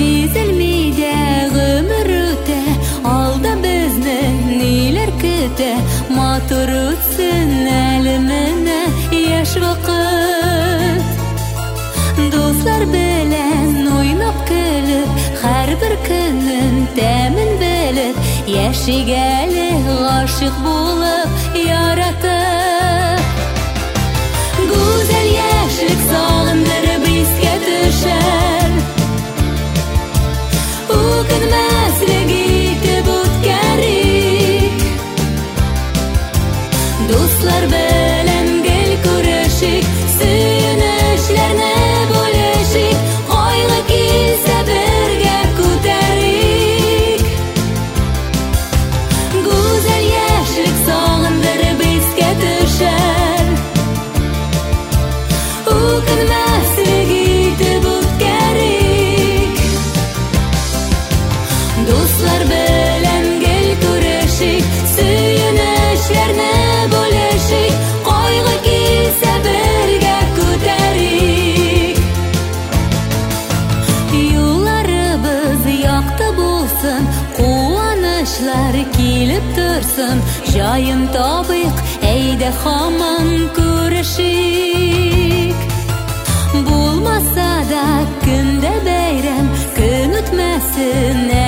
Дизельмейде ғымыр өте, алда бізді нилар көте, матур өтсін әліміне яш вақыт. Дослар білян ойнап көліп, хар бір көнін тәмін бөліп, яши гәлі ашық булып, яраты. Slarbe болсын, қуанышлар келіп тұрсын, жайын табық, әйде хаман көрішік. Болмаса да күнде бәйрәм күн